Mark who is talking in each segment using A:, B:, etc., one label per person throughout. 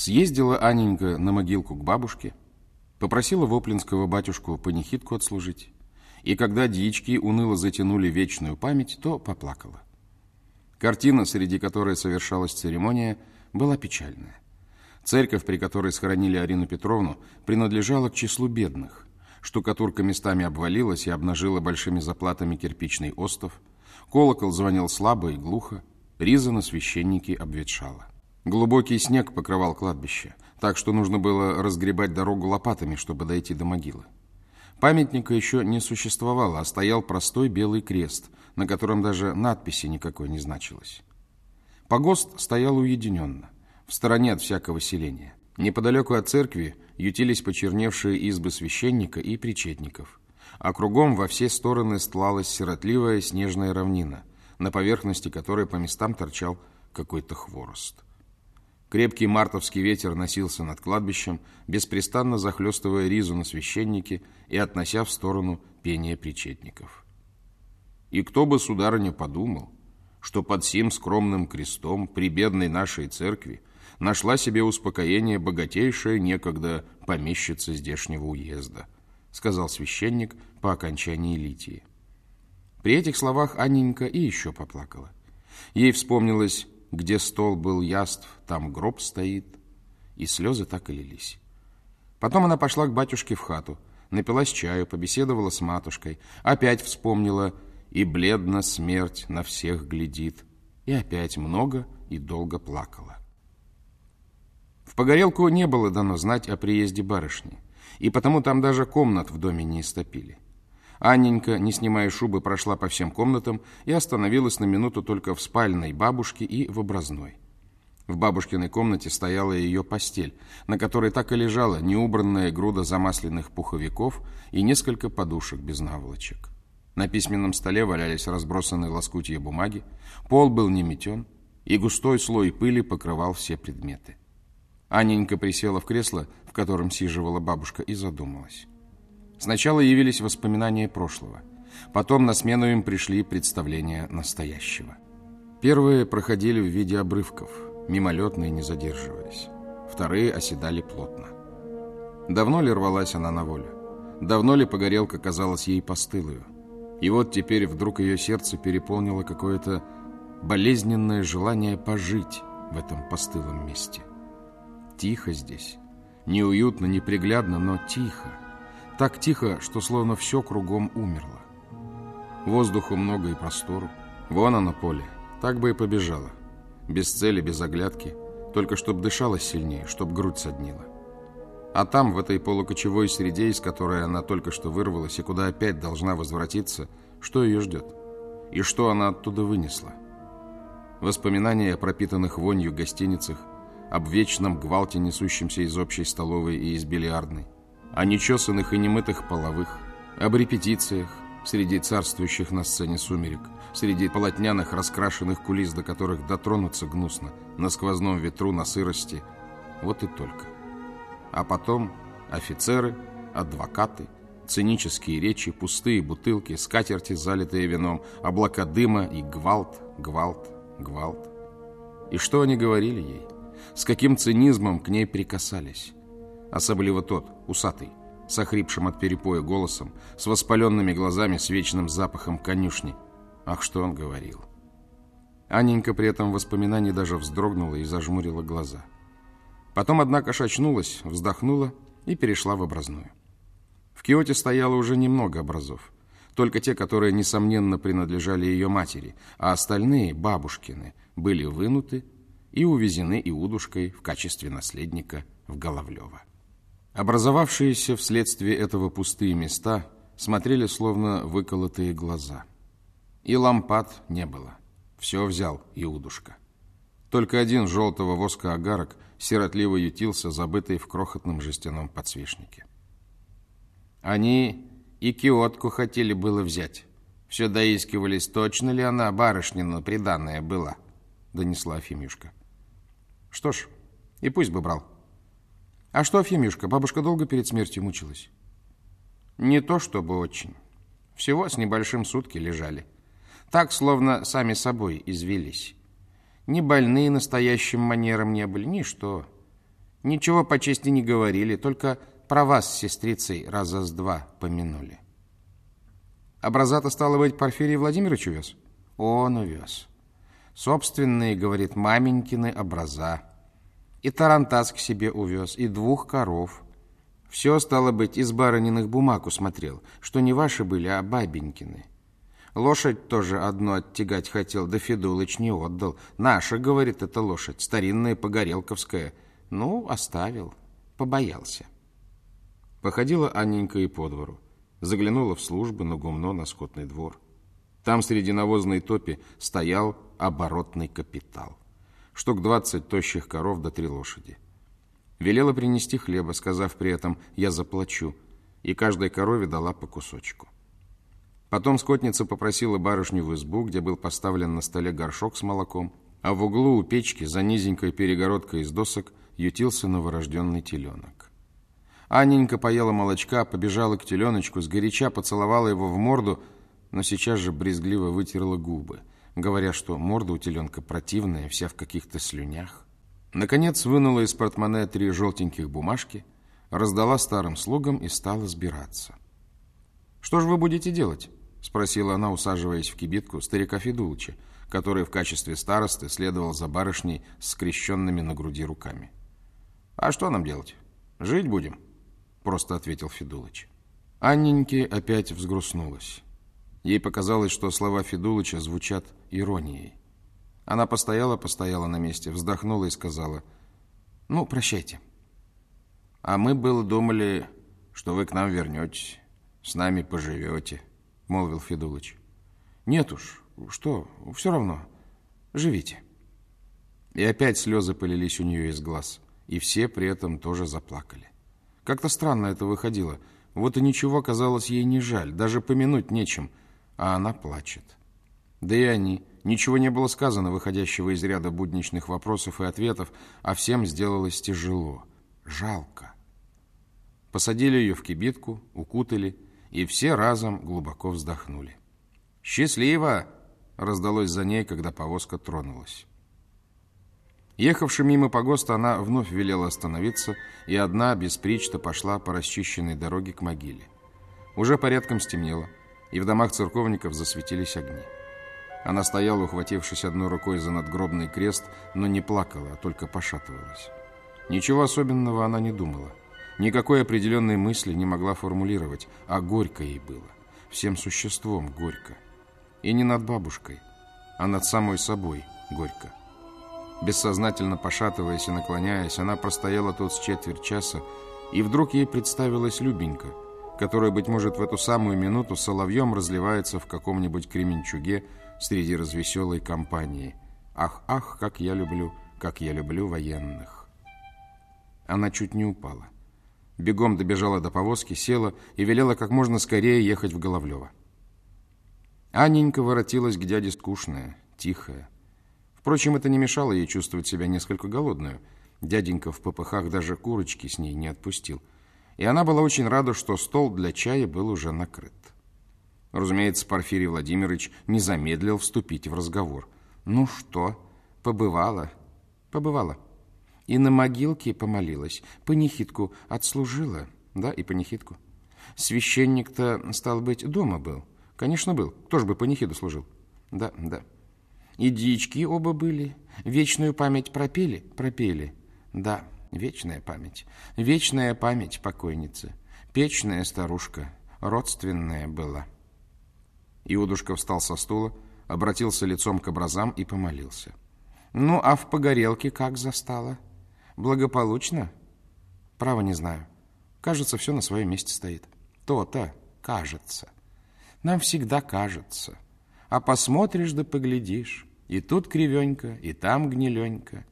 A: Съездила Аненька на могилку к бабушке, попросила Воплинского батюшку панихидку отслужить, и когда дьячки уныло затянули вечную память, то поплакала. Картина, среди которой совершалась церемония, была печальная. Церковь, при которой схоронили Арину Петровну, принадлежала к числу бедных. Штукатурка местами обвалилась и обнажила большими заплатами кирпичный остов. Колокол звонил слабо и глухо. Риза на священнике обветшала. Глубокий снег покрывал кладбище, так что нужно было разгребать дорогу лопатами, чтобы дойти до могилы. Памятника еще не существовало, а стоял простой белый крест, на котором даже надписи никакой не значилось. Погост стоял уединенно, в стороне от всякого селения. Неподалеку от церкви ютились почерневшие избы священника и причетников, а кругом во все стороны стлалась сиротливая снежная равнина, на поверхности которой по местам торчал какой-то хворост. Крепкий мартовский ветер носился над кладбищем, беспрестанно захлестывая ризу на священнике и относя в сторону пения причетников. И кто бы, сударыня, подумал, что под сим скромным крестом при бедной нашей церкви нашла себе успокоение богатейшая некогда помещица здешнего уезда, сказал священник по окончании литии. При этих словах Анненька и еще поплакала. Ей вспомнилось, где стол был яств, там гроб стоит, и слезы так и лились. Потом она пошла к батюшке в хату, напилась чаю, побеседовала с матушкой, опять вспомнила, и бледно смерть на всех глядит, и опять много и долго плакала. В Погорелку не было дано знать о приезде барышни, и потому там даже комнат в доме не истопили. Анненька, не снимая шубы, прошла по всем комнатам и остановилась на минуту только в спальной бабушке и в образной. В бабушкиной комнате стояла ее постель, на которой так и лежала неубранная груда замасленных пуховиков и несколько подушек без наволочек. На письменном столе валялись разбросанные лоскутья бумаги, пол был не метен, и густой слой пыли покрывал все предметы. Анненька присела в кресло, в котором сиживала бабушка, и задумалась. Сначала явились воспоминания прошлого. Потом на смену им пришли представления настоящего. Первые проходили в виде обрывков, мимолетные не задерживались. Вторые оседали плотно. Давно ли рвалась она на волю? Давно ли погорелка казалась ей постылую? И вот теперь вдруг ее сердце переполнило какое-то болезненное желание пожить в этом постылом месте. Тихо здесь. Неуютно, неприглядно, но тихо. Так тихо, что словно все кругом умерло. Воздуху много и простору. Вон оно поле. Так бы и побежала. Без цели, без оглядки. Только чтоб дышалась сильнее, чтоб грудь соднила. А там, в этой полукочевой среде, из которой она только что вырвалась и куда опять должна возвратиться, что ее ждет? И что она оттуда вынесла? Воспоминания о пропитанных вонью гостиницах, об вечном гвалте, несущемся из общей столовой и из бильярдной, о нечесанных и немытых половых, об репетициях среди царствующих на сцене сумерек, среди полотняных раскрашенных кулис, до которых дотронуться гнусно, на сквозном ветру, на сырости. Вот и только. А потом офицеры, адвокаты, цинические речи, пустые бутылки, скатерти, залитые вином, облака дыма и гвалт, гвалт, гвалт. И что они говорили ей? С каким цинизмом к ней прикасались? Особливо тот, усатый, с охрипшим от перепоя голосом, с воспаленными глазами, с вечным запахом конюшни. Ах, что он говорил. Анненька при этом воспоминании даже вздрогнула и зажмурила глаза. Потом, однако, шачнулась, вздохнула и перешла в образную. В Киоте стояло уже немного образов. Только те, которые, несомненно, принадлежали ее матери, а остальные, бабушкины, были вынуты и увезены Иудушкой в качестве наследника в Головлево. Образовавшиеся вследствие этого пустые места смотрели словно выколотые глаза. И лампад не было. Все взял Иудушка. Только один желтого воска огарок сиротливо ютился, забытый в крохотном жестяном подсвечнике. Они и киотку хотели было взять. Все доискивались, точно ли она барышнина приданная была, донесла Афимюшка. Что ж, и пусть бы брал. А что, Фемюшка, бабушка долго перед смертью мучилась? Не то чтобы очень. Всего с небольшим сутки лежали. Так, словно сами собой извелись. Ни больные настоящим манером не были, ни что. Ничего по чести не говорили, только про вас с сестрицей раза с два помянули. Образа-то, стало быть, Порфирий Владимирович увез? Он увез. Собственные, говорит, маменькины образа. И тарантас к себе увез, и двух коров. Все, стало быть, из барыниных бумаг усмотрел, что не ваши были, а бабенькины. Лошадь тоже одну оттягать хотел, да Федулыч не отдал. Наша, говорит, эта лошадь, старинная погорелковская. Ну, оставил, побоялся. Походила Анненька и по двору. Заглянула в службу на гумно на скотный двор. Там среди навозной топи стоял оборотный капитал. Штук двадцать тощих коров до три лошади. Велела принести хлеба, сказав при этом «я заплачу», и каждой корове дала по кусочку. Потом скотница попросила барышню в избу, где был поставлен на столе горшок с молоком, а в углу у печки за низенькой перегородкой из досок ютился новорожденный теленок. Анненька поела молочка, побежала к теленочку, сгоряча поцеловала его в морду, но сейчас же брезгливо вытерла губы, говоря, что морда у теленка противная, вся в каких-то слюнях. Наконец вынула из портмоне три желтеньких бумажки, раздала старым слугам и стала сбираться. «Что же вы будете делать?» — спросила она, усаживаясь в кибитку старика Федулыча, который в качестве старосты следовал за барышней с скрещенными на груди руками. «А что нам делать? Жить будем?» — просто ответил Федулыч. Анненьке опять взгрустнулась. Ей показалось, что слова Федулыча звучат иронией. Она постояла-постояла на месте, вздохнула и сказала, «Ну, прощайте». «А мы было думали, что вы к нам вернетесь, с нами поживете», — молвил Федулыч. «Нет уж, что, все равно, живите». И опять слезы полились у нее из глаз, и все при этом тоже заплакали. Как-то странно это выходило. Вот и ничего, казалось, ей не жаль, даже помянуть нечем, а она плачет. Да и они. Ничего не было сказано, выходящего из ряда будничных вопросов и ответов, а всем сделалось тяжело, жалко. Посадили ее в кибитку, укутали, и все разом глубоко вздохнули. «Счастливо!» — раздалось за ней, когда повозка тронулась. Ехавши мимо погоста, она вновь велела остановиться, и одна, без причта, пошла по расчищенной дороге к могиле. Уже порядком стемнело, и в домах церковников засветились огни. Она стояла, ухватившись одной рукой за надгробный крест, но не плакала, а только пошатывалась. Ничего особенного она не думала. Никакой определенной мысли не могла формулировать, а горько ей было. Всем существом горько. И не над бабушкой, а над самой собой горько. Бессознательно пошатываясь и наклоняясь, она простояла тут с четверть часа, и вдруг ей представилась Любенька, которая, быть может, в эту самую минуту соловьем разливается в каком-нибудь кременчуге среди развеселой компании. «Ах, ах, как я люблю, как я люблю военных!» Она чуть не упала. Бегом добежала до повозки, села и велела как можно скорее ехать в Головлево. Анненька воротилась к дяде скучная, тихая, Впрочем, это не мешало ей чувствовать себя несколько голодную. Дяденька в попыхах даже курочки с ней не отпустил. И она была очень рада, что стол для чая был уже накрыт. Разумеется, Порфирий Владимирович не замедлил вступить в разговор. «Ну что, побывала?» «Побывала. И на могилке помолилась. Панихидку отслужила. Да, и панихидку. Священник-то, стал быть, дома был. Конечно, был. Кто ж бы панихиду служил? Да, да». И дички оба были. Вечную память пропели? Пропели. Да, вечная память. Вечная память покойницы. Печная старушка. Родственная была. Иудушка встал со стула, обратился лицом к образам и помолился. Ну, а в погорелке как застала? Благополучно? Право не знаю. Кажется, все на своем месте стоит. То-то, кажется. Нам всегда кажется. А посмотришь да поглядишь. И тут кривенько, и там гниленько.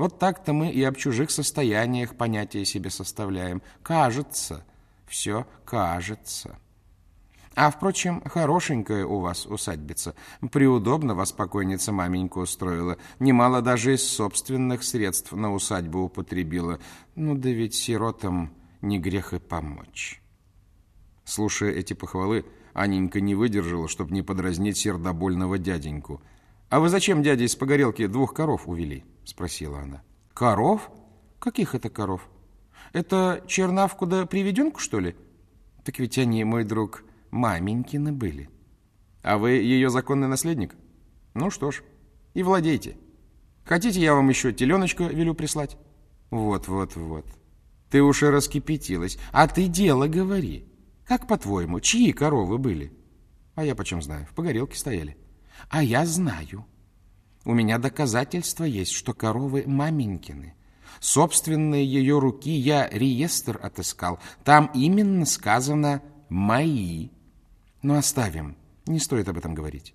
A: Вот так-то мы и об чужих состояниях понятия себе составляем. Кажется, все кажется. А, впрочем, хорошенькая у вас усадьбица. Приудобно вас покойница маменька устроила. Немало даже из собственных средств на усадьбу употребила. Ну да ведь сиротам не грех и помочь. Слушая эти похвалы, Аненька не выдержала, чтобы не подразнить сердобольного дяденьку – «А вы зачем, дядя, из погорелки двух коров увели?» — спросила она. «Коров? Каких это коров? Это чернавку да приведенку, что ли? Так ведь они, мой друг, маменькины были. А вы ее законный наследник? Ну что ж, и владейте. Хотите, я вам еще теленочка велю прислать? Вот, вот, вот. Ты уж и раскипятилась. А ты дело говори. Как по-твоему, чьи коровы были? А я почем знаю, в погорелке стояли. А я знаю. У меня доказательства есть, что коровы маменькины. Собственные ее руки я реестр отыскал. Там именно сказано «мои». Но оставим, не стоит об этом говорить.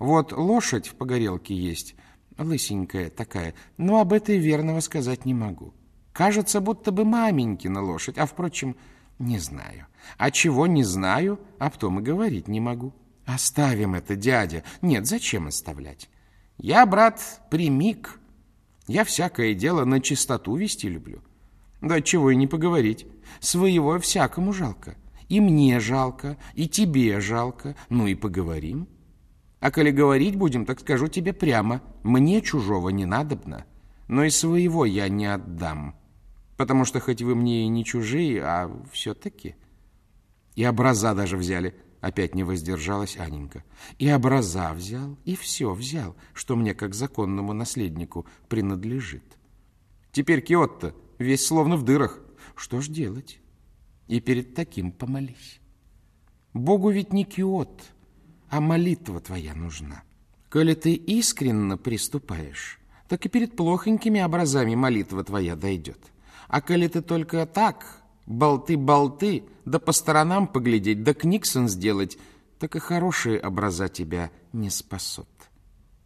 A: Вот лошадь в погорелке есть, лысенькая такая, но об этой верного сказать не могу. Кажется, будто бы маменькина лошадь, а, впрочем, не знаю. А чего не знаю, об том и говорить не могу. Оставим это, дядя. Нет, зачем оставлять? Я, брат, примик. Я всякое дело на чистоту вести люблю. Да чего и не поговорить. Своего всякому жалко. И мне жалко, и тебе жалко. Ну и поговорим. А коли говорить будем, так скажу тебе прямо. Мне чужого не надобно, но и своего я не отдам. Потому что хоть вы мне и не чужие, а все-таки... И образа даже взяли — Опять не воздержалась Аненька. И образа взял, и все взял, что мне, как законному наследнику, принадлежит. Теперь Киотто весь словно в дырах. Что ж делать? И перед таким помолись. Богу ведь не Киот, а молитва твоя нужна. Коли ты искренно приступаешь, так и перед плохонькими образами молитва твоя дойдет. А коли ты только так, болты-болты, да по сторонам поглядеть, да книгсон сделать, так и хорошие образа тебя не спасут.